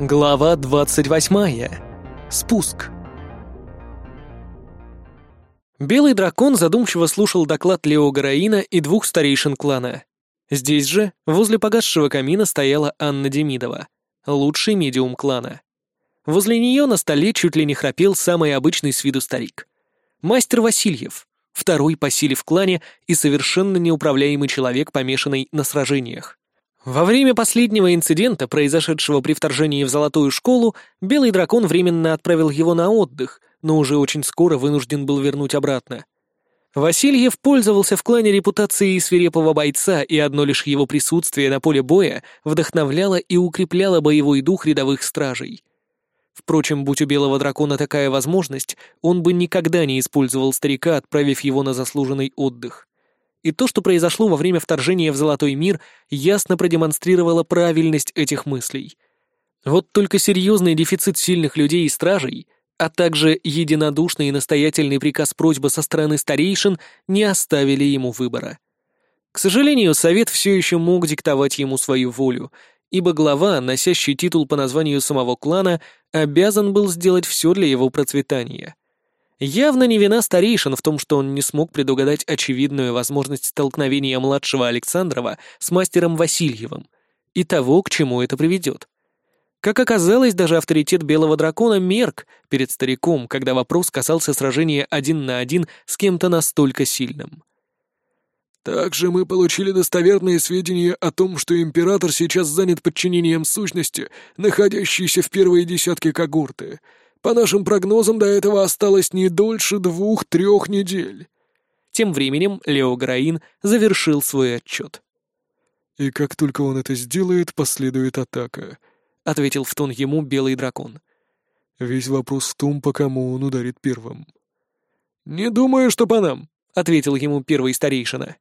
Глава 28. Спуск. Белый дракон задумчиво слушал доклад Лео Гараина и двух старейшин клана. Здесь же, возле погасшего камина, стояла Анна Демидова, лучший медиум клана. Возле нее на столе чуть ли не храпел самый обычный с виду старик. Мастер Васильев, второй по силе в клане и совершенно неуправляемый человек, помешанный на сражениях. Во время последнего инцидента, произошедшего при вторжении в Золотую школу, Белый дракон временно отправил его на отдых, но уже очень скоро вынужден был вернуть обратно. Васильев пользовался в клане репутацией свирепого бойца, и одно лишь его присутствие на поле боя вдохновляло и укрепляло боевой дух рядовых стражей. Впрочем, будь у Белого дракона такая возможность, он бы никогда не использовал старика, отправив его на заслуженный отдых и то, что произошло во время вторжения в Золотой мир, ясно продемонстрировало правильность этих мыслей. Вот только серьезный дефицит сильных людей и стражей, а также единодушный и настоятельный приказ просьбы со стороны старейшин не оставили ему выбора. К сожалению, совет все еще мог диктовать ему свою волю, ибо глава, носящий титул по названию самого клана, обязан был сделать все для его процветания — Явно не вина старейшин в том, что он не смог предугадать очевидную возможность столкновения младшего Александрова с мастером Васильевым и того, к чему это приведет. Как оказалось, даже авторитет Белого Дракона мерк перед стариком, когда вопрос касался сражения один на один с кем-то настолько сильным. «Также мы получили достоверные сведения о том, что Император сейчас занят подчинением сущности, находящейся в первой десятке когорты», по нашим прогнозам, до этого осталось не дольше двух-трех недель. Тем временем Лео Граин завершил свой отчет. «И как только он это сделает, последует атака», — ответил в тон ему Белый Дракон. «Весь вопрос в том, по кому он ударит первым». «Не думаю, что по нам», — ответил ему первый старейшина.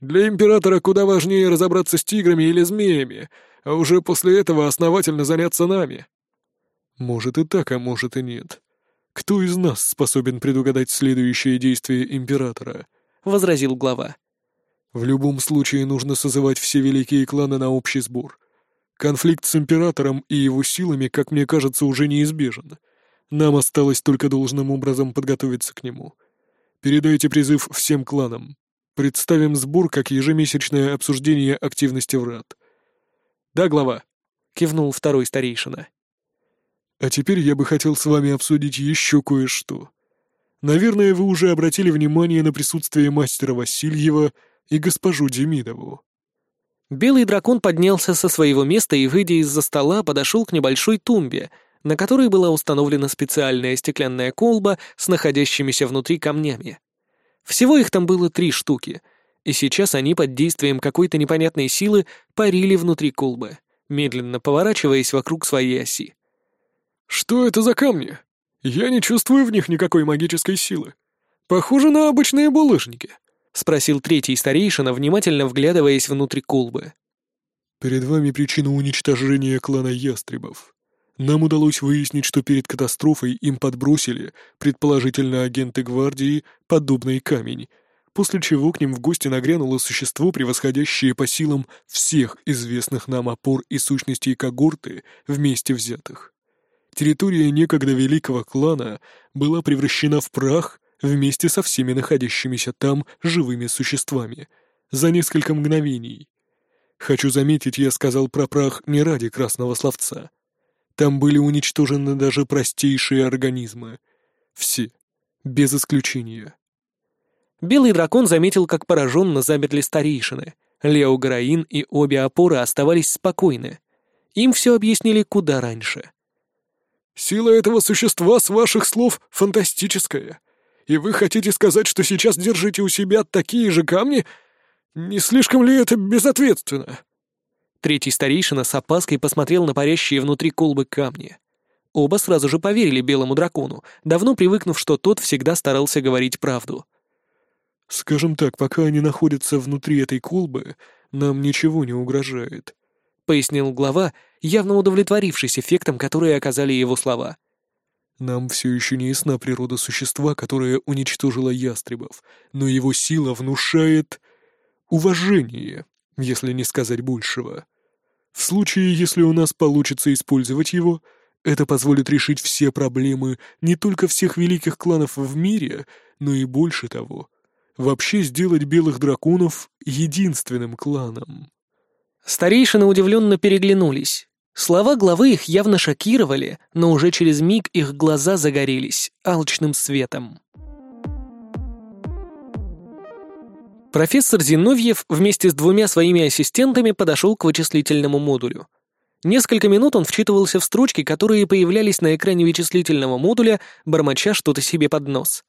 «Для Императора куда важнее разобраться с тиграми или змеями, а уже после этого основательно заняться нами». Может и так, а может и нет. Кто из нас способен предугадать следующее действие императора? возразил глава. В любом случае нужно созывать все великие кланы на общий сбор. Конфликт с императором и его силами, как мне кажется, уже неизбежен. Нам осталось только должным образом подготовиться к нему. Передайте призыв всем кланам. Представим сбор как ежемесячное обсуждение активности врат. Да, глава, кивнул второй старейшина. А теперь я бы хотел с вами обсудить еще кое-что. Наверное, вы уже обратили внимание на присутствие мастера Васильева и госпожу Демидову. Белый дракон поднялся со своего места и, выйдя из-за стола, подошел к небольшой тумбе, на которой была установлена специальная стеклянная колба с находящимися внутри камнями. Всего их там было три штуки, и сейчас они под действием какой-то непонятной силы парили внутри колбы, медленно поворачиваясь вокруг своей оси. «Что это за камни? Я не чувствую в них никакой магической силы. Похоже на обычные булыжники», — спросил третий старейшина, внимательно вглядываясь внутрь колбы. «Перед вами причина уничтожения клана ястребов. Нам удалось выяснить, что перед катастрофой им подбросили, предположительно агенты гвардии, подобный камень, после чего к ним в гости нагрянуло существо, превосходящее по силам всех известных нам опор и сущностей когорты вместе взятых. Территория некогда великого клана была превращена в прах вместе со всеми находящимися там живыми существами за несколько мгновений. Хочу заметить, я сказал про прах не ради красного словца. Там были уничтожены даже простейшие организмы. Все, без исключения. Белый дракон заметил, как пораженно замерли старейшины. Лео Гараин и обе опоры оставались спокойны. Им все объяснили куда раньше. Сила этого существа, с ваших слов, фантастическая. И вы хотите сказать, что сейчас держите у себя такие же камни? Не слишком ли это безответственно?» Третий старейшина с опаской посмотрел на парящие внутри колбы камни. Оба сразу же поверили белому дракону, давно привыкнув, что тот всегда старался говорить правду. «Скажем так, пока они находятся внутри этой колбы, нам ничего не угрожает», — пояснил глава, явно удовлетворившись эффектом, которые оказали его слова. «Нам все еще не ясна природа существа, которое уничтожило ястребов, но его сила внушает уважение, если не сказать большего. В случае, если у нас получится использовать его, это позволит решить все проблемы не только всех великих кланов в мире, но и больше того. Вообще сделать белых драконов единственным кланом. Старейшины удивленно переглянулись. Слова главы их явно шокировали, но уже через миг их глаза загорелись алчным светом. Профессор Зиновьев вместе с двумя своими ассистентами подошел к вычислительному модулю. Несколько минут он вчитывался в строчки, которые появлялись на экране вычислительного модуля, бормоча что-то себе под нос.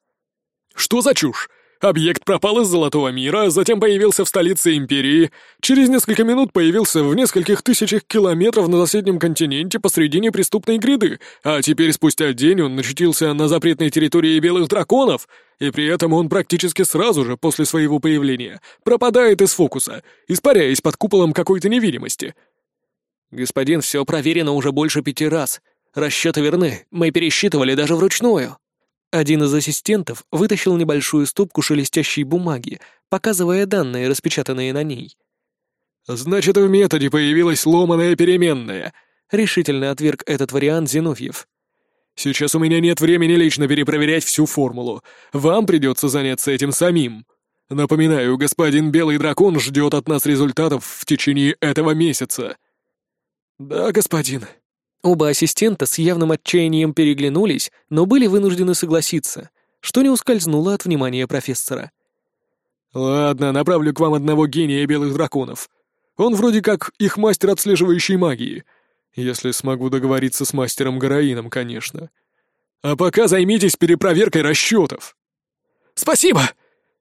«Что за чушь? Объект пропал из Золотого мира, затем появился в столице Империи, через несколько минут появился в нескольких тысячах километров на соседнем континенте посредине преступной гряды, а теперь спустя день он начутился на запретной территории Белых Драконов, и при этом он практически сразу же после своего появления пропадает из фокуса, испаряясь под куполом какой-то невидимости». «Господин, все проверено уже больше пяти раз. Расчеты верны, мы пересчитывали даже вручную», один из ассистентов вытащил небольшую стопку шелестящей бумаги, показывая данные, распечатанные на ней. «Значит, в методе появилась ломаная переменная», — решительно отверг этот вариант Зиновьев. «Сейчас у меня нет времени лично перепроверять всю формулу. Вам придется заняться этим самим. Напоминаю, господин Белый Дракон ждет от нас результатов в течение этого месяца». «Да, господин», Оба ассистента с явным отчаянием переглянулись, но были вынуждены согласиться, что не ускользнуло от внимания профессора. «Ладно, направлю к вам одного гения белых драконов. Он вроде как их мастер отслеживающей магии. Если смогу договориться с мастером Гараином, конечно. А пока займитесь перепроверкой расчетов». «Спасибо!»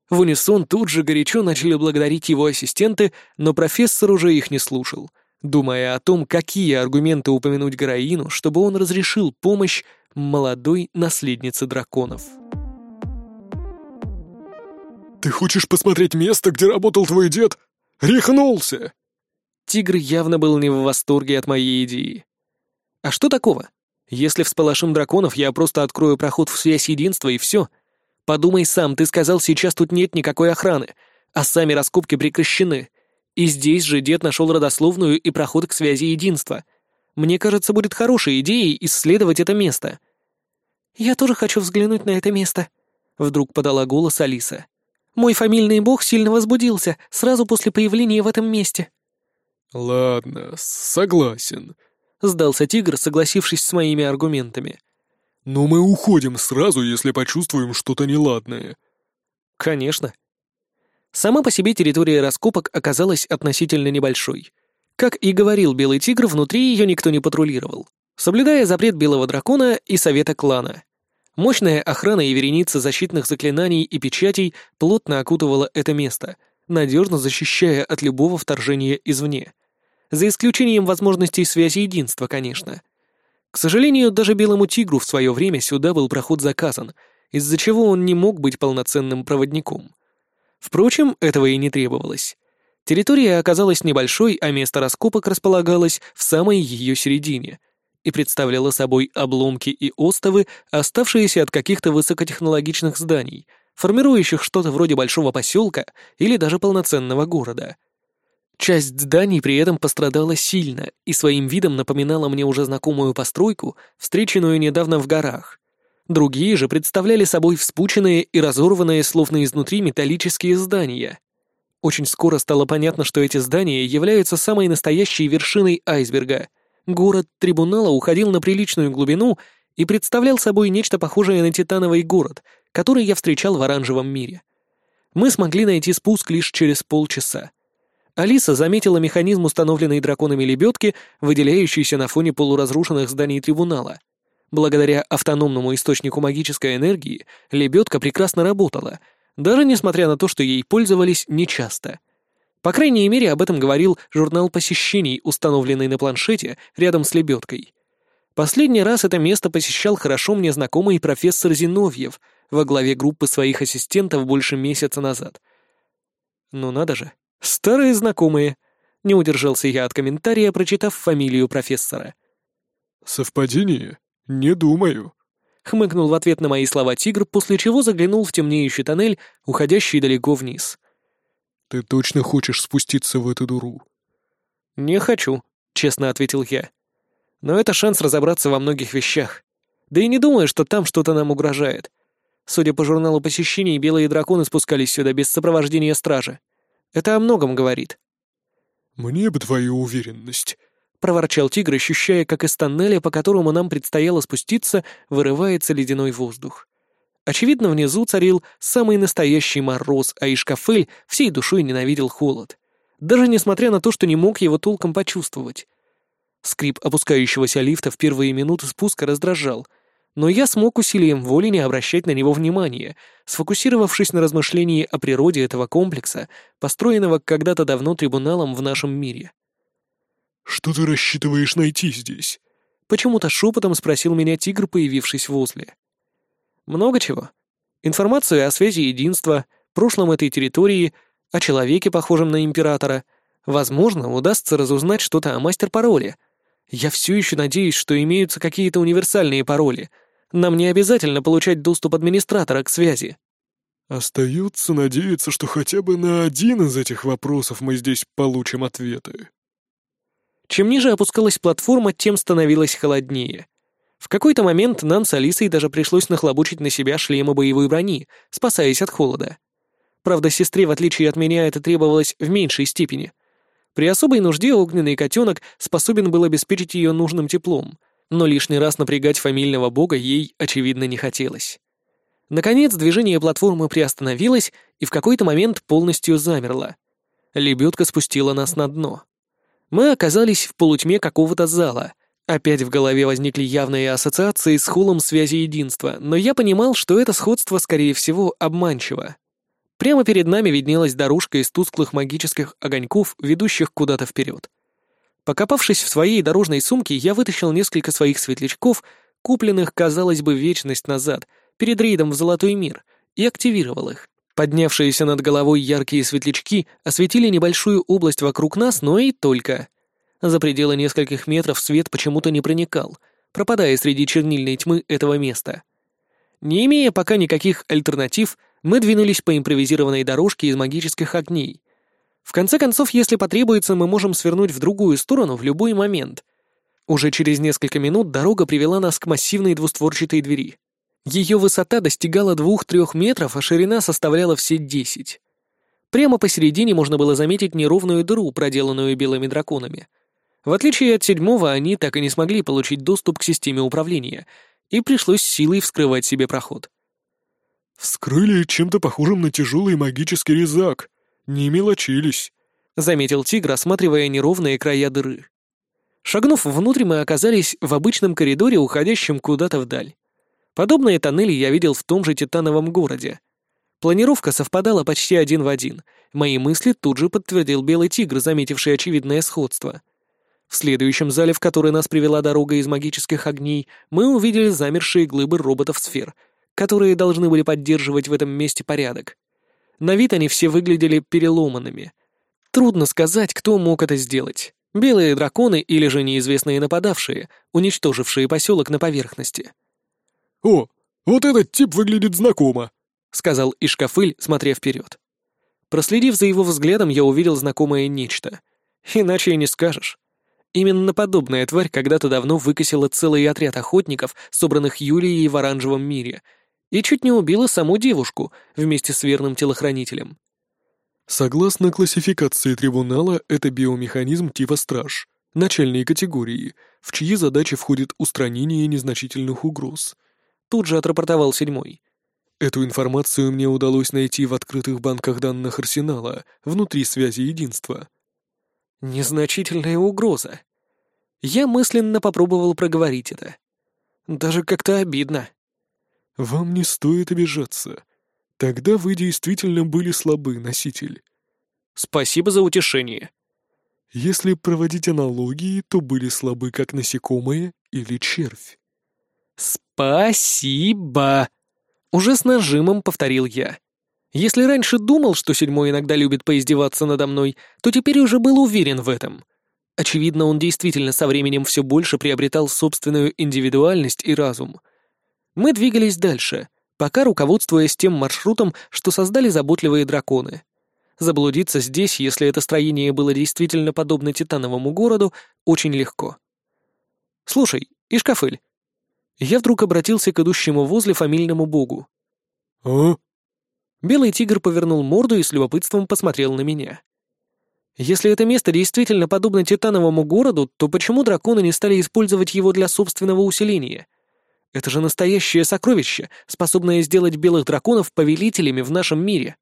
В унисон тут же горячо начали благодарить его ассистенты, но профессор уже их не слушал — думая о том, какие аргументы упомянуть Героину, чтобы он разрешил помощь молодой наследнице драконов. «Ты хочешь посмотреть место, где работал твой дед? Рехнулся!» Тигр явно был не в восторге от моей идеи. «А что такого? Если всполошим драконов, я просто открою проход в связь единства и все. Подумай сам, ты сказал, сейчас тут нет никакой охраны, а сами раскопки прекращены. И здесь же дед нашел родословную и проход к связи единства. Мне кажется, будет хорошей идеей исследовать это место. «Я тоже хочу взглянуть на это место», — вдруг подала голос Алиса. «Мой фамильный бог сильно возбудился сразу после появления в этом месте». «Ладно, согласен», — сдался тигр, согласившись с моими аргументами. «Но мы уходим сразу, если почувствуем что-то неладное». «Конечно», Сама по себе территория раскопок оказалась относительно небольшой. Как и говорил Белый Тигр, внутри ее никто не патрулировал, соблюдая запрет Белого Дракона и Совета Клана. Мощная охрана и вереница защитных заклинаний и печатей плотно окутывала это место, надежно защищая от любого вторжения извне. За исключением возможностей связи единства, конечно. К сожалению, даже Белому Тигру в свое время сюда был проход заказан, из-за чего он не мог быть полноценным проводником. Впрочем, этого и не требовалось. Территория оказалась небольшой, а место раскопок располагалось в самой ее середине и представляла собой обломки и остовы, оставшиеся от каких-то высокотехнологичных зданий, формирующих что-то вроде большого поселка или даже полноценного города. Часть зданий при этом пострадала сильно и своим видом напоминала мне уже знакомую постройку, встреченную недавно в горах — Другие же представляли собой вспученные и разорванные словно изнутри металлические здания. Очень скоро стало понятно, что эти здания являются самой настоящей вершиной айсберга. Город трибунала уходил на приличную глубину и представлял собой нечто похожее на титановый город, который я встречал в оранжевом мире. Мы смогли найти спуск лишь через полчаса. Алиса заметила механизм установленной драконами лебедки, выделяющийся на фоне полуразрушенных зданий трибунала. Благодаря автономному источнику магической энергии лебедка прекрасно работала, даже несмотря на то, что ей пользовались нечасто. По крайней мере, об этом говорил журнал посещений, установленный на планшете рядом с лебедкой. Последний раз это место посещал хорошо мне знакомый профессор Зиновьев во главе группы своих ассистентов больше месяца назад. Ну надо же, старые знакомые. Не удержался я от комментария, прочитав фамилию профессора. «Совпадение?» «Не думаю», — хмыкнул в ответ на мои слова тигр, после чего заглянул в темнеющий тоннель, уходящий далеко вниз. «Ты точно хочешь спуститься в эту дуру?» «Не хочу», — честно ответил я. «Но это шанс разобраться во многих вещах. Да и не думаю, что там что-то нам угрожает. Судя по журналу посещений, белые драконы спускались сюда без сопровождения стражи. Это о многом говорит». «Мне бы твою уверенность», — проворчал тигр, ощущая, как из тоннеля, по которому нам предстояло спуститься, вырывается ледяной воздух. Очевидно, внизу царил самый настоящий мороз, а Ишкафель всей душой ненавидел холод. Даже несмотря на то, что не мог его толком почувствовать. Скрип опускающегося лифта в первые минуты спуска раздражал, но я смог усилием воли не обращать на него внимания, сфокусировавшись на размышлении о природе этого комплекса, построенного когда-то давно трибуналом в нашем мире. «Что ты рассчитываешь найти здесь?» Почему-то шепотом спросил меня тигр, появившись возле. «Много чего. Информацию о связи единства, прошлом этой территории, о человеке, похожем на императора. Возможно, удастся разузнать что-то о мастер-пароле. Я все еще надеюсь, что имеются какие-то универсальные пароли. Нам не обязательно получать доступ администратора к связи». «Остается надеяться, что хотя бы на один из этих вопросов мы здесь получим ответы», чем ниже опускалась платформа, тем становилось холоднее. В какой-то момент нам с Алисой даже пришлось нахлобучить на себя шлемы боевой брони, спасаясь от холода. Правда, сестре, в отличие от меня, это требовалось в меньшей степени. При особой нужде огненный котенок способен был обеспечить ее нужным теплом, но лишний раз напрягать фамильного бога ей, очевидно, не хотелось. Наконец, движение платформы приостановилось и в какой-то момент полностью замерло. Лебедка спустила нас на дно. Мы оказались в полутьме какого-то зала. Опять в голове возникли явные ассоциации с холлом связи единства, но я понимал, что это сходство, скорее всего, обманчиво. Прямо перед нами виднелась дорожка из тусклых магических огоньков, ведущих куда-то вперед. Покопавшись в своей дорожной сумке, я вытащил несколько своих светлячков, купленных, казалось бы, вечность назад, перед рейдом в Золотой мир, и активировал их. Поднявшиеся над головой яркие светлячки осветили небольшую область вокруг нас, но и только. За пределы нескольких метров свет почему-то не проникал, пропадая среди чернильной тьмы этого места. Не имея пока никаких альтернатив, мы двинулись по импровизированной дорожке из магических огней. В конце концов, если потребуется, мы можем свернуть в другую сторону в любой момент. Уже через несколько минут дорога привела нас к массивной двустворчатой двери. Ее высота достигала двух-трех метров, а ширина составляла все десять. Прямо посередине можно было заметить неровную дыру, проделанную белыми драконами. В отличие от седьмого, они так и не смогли получить доступ к системе управления, и пришлось силой вскрывать себе проход. «Вскрыли чем-то похожим на тяжелый магический резак. Не мелочились», — заметил тигр, осматривая неровные края дыры. Шагнув внутрь, мы оказались в обычном коридоре, уходящем куда-то вдаль. Подобные тоннели я видел в том же Титановом городе. Планировка совпадала почти один в один. Мои мысли тут же подтвердил Белый Тигр, заметивший очевидное сходство. В следующем зале, в который нас привела дорога из магических огней, мы увидели замершие глыбы роботов-сфер, которые должны были поддерживать в этом месте порядок. На вид они все выглядели переломанными. Трудно сказать, кто мог это сделать. Белые драконы или же неизвестные нападавшие, уничтожившие поселок на поверхности. «О, вот этот тип выглядит знакомо», — сказал Ишкафыль, смотря вперед. Проследив за его взглядом, я увидел знакомое нечто. Иначе и не скажешь. Именно подобная тварь когда-то давно выкосила целый отряд охотников, собранных Юлией в оранжевом мире, и чуть не убила саму девушку вместе с верным телохранителем. Согласно классификации трибунала, это биомеханизм типа «Страж», начальной категории, в чьи задачи входит устранение незначительных угроз — Тут же отрапортовал седьмой. Эту информацию мне удалось найти в открытых банках данных Арсенала, внутри связи единства. Незначительная угроза. Я мысленно попробовал проговорить это. Даже как-то обидно. Вам не стоит обижаться. Тогда вы действительно были слабы, носитель. Спасибо за утешение. Если проводить аналогии, то были слабы как насекомые или червь. «Спасибо!» Уже с нажимом повторил я. Если раньше думал, что седьмой иногда любит поиздеваться надо мной, то теперь уже был уверен в этом. Очевидно, он действительно со временем все больше приобретал собственную индивидуальность и разум. Мы двигались дальше, пока руководствуясь тем маршрутом, что создали заботливые драконы. Заблудиться здесь, если это строение было действительно подобно титановому городу, очень легко. «Слушай, Ишкафель». Я вдруг обратился к идущему возле фамильному богу. «А?» Белый тигр повернул морду и с любопытством посмотрел на меня. Если это место действительно подобно титановому городу, то почему драконы не стали использовать его для собственного усиления? Это же настоящее сокровище, способное сделать белых драконов повелителями в нашем мире.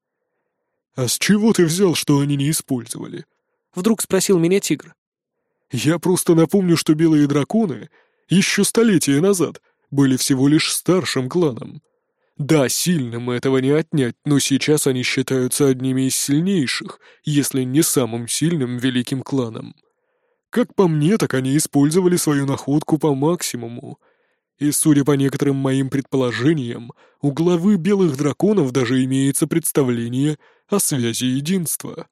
«А с чего ты взял, что они не использовали?» — вдруг спросил меня тигр. «Я просто напомню, что белые драконы еще столетия назад были всего лишь старшим кланом. Да, сильным этого не отнять, но сейчас они считаются одними из сильнейших, если не самым сильным великим кланом. Как по мне, так они использовали свою находку по максимуму. И, судя по некоторым моим предположениям, у главы белых драконов даже имеется представление о связи единства.